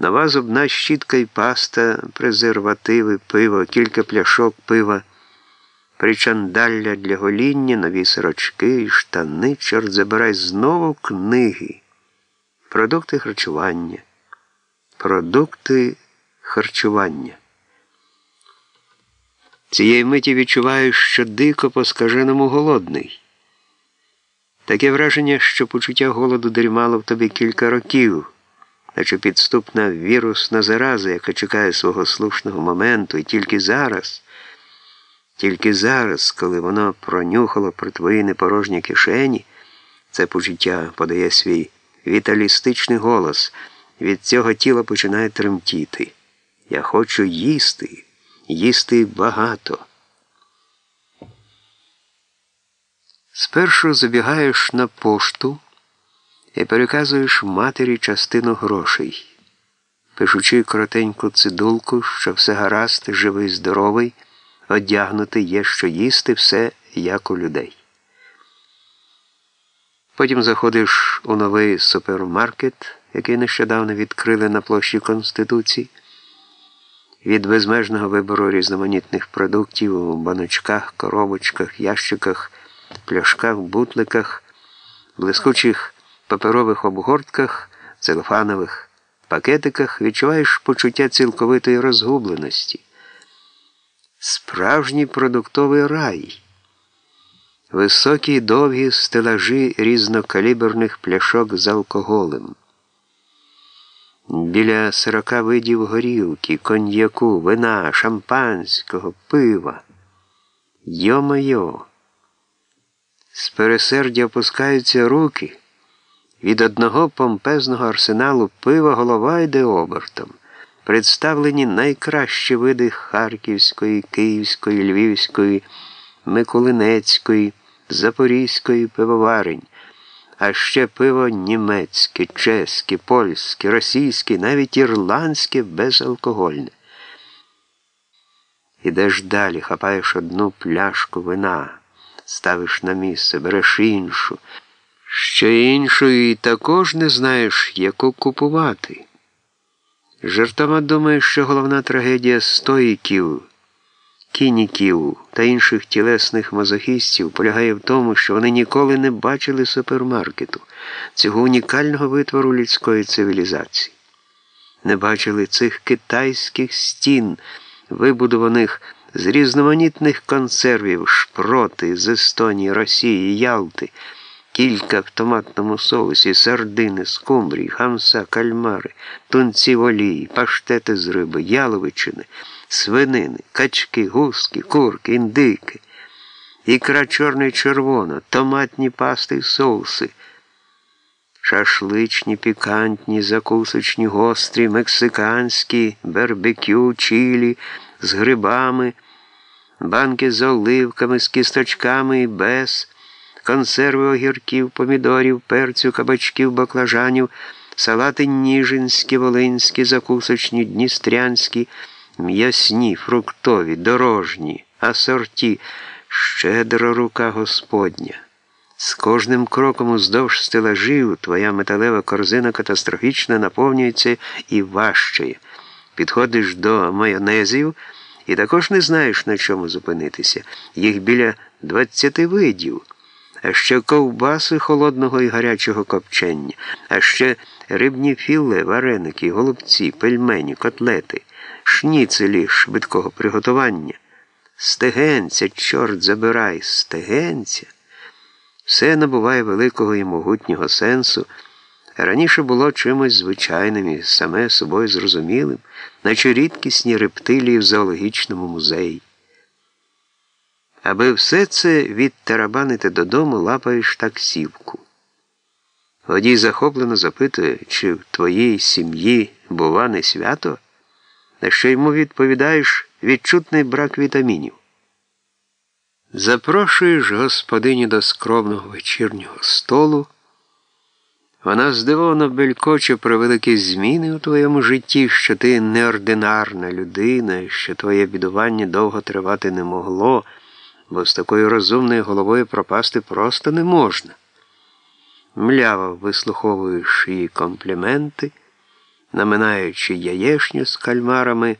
Нова зубна щітка і паста, презервативи, пиво, кілька пляшок пива, причандалля для гоління, нові сорочки, штани, чорт забирай знову книги, продукти харчування, продукти харчування. Цієї миті відчуваєш, що дико по скаженому голодний. Таке враження, що почуття голоду дрімало в тобі кілька років, наче підступна вірусна зараза, яка чекає свого слушного моменту, і тільки зараз, тільки зараз, коли воно пронюхало про твої непорожні кишені, це почуття подає свій віталістичний голос. Від цього тіло починає тремтіти. Я хочу їсти, їсти багато. Спершу забігаєш на пошту і переказуєш матері частину грошей, пишучи коротеньку цидулку, що все гаразд, живий, здоровий, одягнутий є, що їсти, все як у людей. Потім заходиш у новий супермаркет, який нещодавно відкрили на площі Конституції. Від безмежного вибору різноманітних продуктів у баночках, коробочках, ящиках пляшках, бутликах, блискучих паперових обгортках, целофанових пакетиках відчуваєш почуття цілковитої розгубленості. Справжній продуктовий рай. Високі довгі стелажі різнокаліберних пляшок з алкоголем. Біля сорока видів горілки, коньяку, вина, шампанського, пива. Йо-майо! З пересердя опускаються руки. Від одного помпезного арсеналу пива голова йде обертом. Представлені найкращі види Харківської, Київської, Львівської, Миколинецької, Запорізької пивоварень, а ще пиво німецьке, чеське, польське, російське, навіть ірландське безалкогольне. Ідеш далі, хапаєш одну пляшку вина ставиш на місце, береш іншу. Ще іншої також не знаєш, яку купувати. Жартома думає, що головна трагедія стоїків, кініків та інших тілесних мазохістів полягає в тому, що вони ніколи не бачили супермаркету, цього унікального витвору людської цивілізації. Не бачили цих китайських стін, вибудованих з різноманітних консервів, шпроти з Естонії, Росії, Ялти, кілька в томатному соусі, сардини, скумбрії, хамса, кальмари, тунці в олії, паштети з риби, яловичини, свинини, качки, гуски, курки, індики, ікра чорна і червона, томатні пасти і соуси. Шашличні, пікантні, закусочні, гострі, мексиканські, барбекю, чилі, з грибами, банки з оливками, з кісточками і без, консерви огірків, помідорів, перцю, кабачків, баклажанів, салати ніжинські, волинські, закусочні, дністрянські, м'ясні, фруктові, дорожні, асорті, щедра рука Господня. З кожним кроком уздовж стелажів твоя металева корзина катастрофічно наповнюється і важчає. Підходиш до майонезів і також не знаєш, на чому зупинитися. Їх біля 20 видів, а ще ковбаси холодного і гарячого копчення, а ще рибні філе, вареники, голубці, пельмені, котлети, шніцелі швидкого приготування, стегенця, чорт забирай, стегенця. Все набуває великого і могутнього сенсу. Раніше було чимось звичайним і саме собою зрозумілим, наче рідкісні рептилії в зоологічному музеї. Аби все це відтарабанити додому, лапаєш таксівку. Водій захоплено запитує, чи в твоїй сім'ї бува не свято, на що йому відповідаєш відчутний брак вітамінів. Запрошуєш господині до скромного вечірнього столу. Вона здивовано белькоче про великі зміни у твоєму житті, що ти неординарна людина, що твоє бідування довго тривати не могло, бо з такою розумною головою пропасти просто не можна. Мляво вислуховуєш її компліменти, наминаючи яєшню з кальмарами.